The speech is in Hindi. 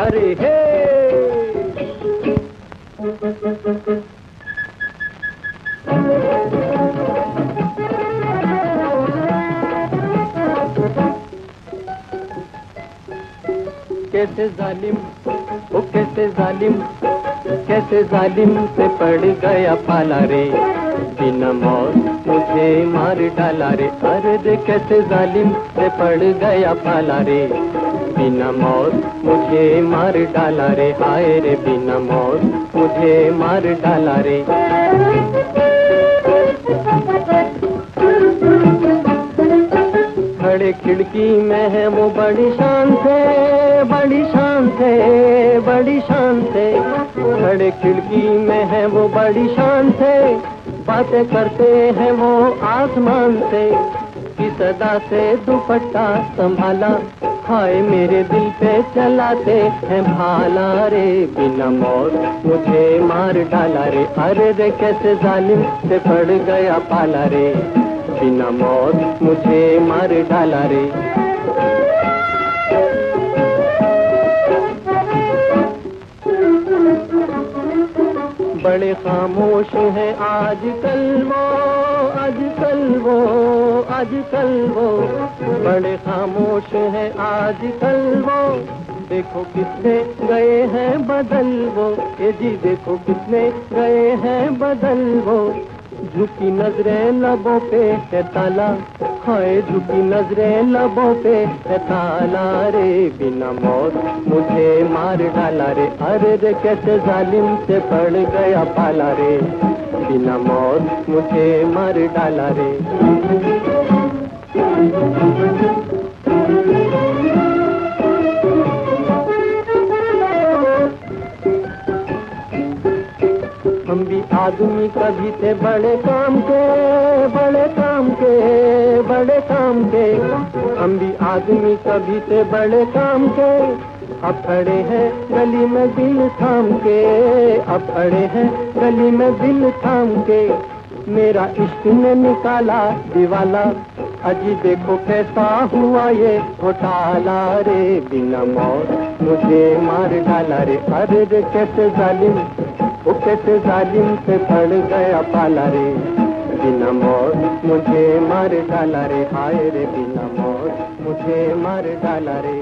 अरे हे। कैसे जालिम, ओ कैसे जालिम कैसे जालिम से पड़ गया पाला रे। बिना मौत मुझे मार डाला रे। अरे दे कैसे जालिम से पड़ गया पाला रे। बिना मौत, मुझे मार डाला रे, हाय रे बिना मौत, मुझे मार डाला रे। खड़े खिड़की में है वो बड़ी शान से, बड़ी शान से, बड़ी शान से। खड़े खिड़की में है वो बड़ी शान से, बातें करते हैं वो आसमान से। की सदा से दुपट्टा संभाला हाय मेरे दिल पे चलाते हैं भाला रे बिना मौत। मुझे मार डाला रे। अरे रे कैसे जालिम से पड़ गया पाला रे। बिना मौत मुझे मार डाला रे। बड़े खामोश हैं आजकल वो आजकल वो आजकल वो। बड़े खामोश हैं आजकल वो। देखो कितने गए हैं बदल वो। ये जी, देखो कितने गए हैं बदल वो। झुकी नज़रें लबों पे है ताला। हाय, झुकी नज़रें लबों पे है ताला। रे बिना मौत मुझे मार डाला रे। अरे रे, कैसे जालिम से पड़ गया पाला रे। बिना मौत मुझे मर डाला रे। हम भी आदमी कभी थे बड़े काम के, बड़े काम के, बड़े काम के। हम भी आदमी कभी थे बड़े काम के अब खड़े हैं गली में दिल थाम के। अब खड़े हैं गली में दिल थाम के। मेरा इश्क ने निकाला दिवाला। अजी देखो कैसा हुआ ये घोटाला रे। बिना मौत मुझे मार डाला रे। अरे रे कैसे जालिम, वो कैसे जालिम से पड़ गया पाला रे। बिना मौत मुझे मार डाला रे। हाय रे बिना मौत मुझे मार डाला रे।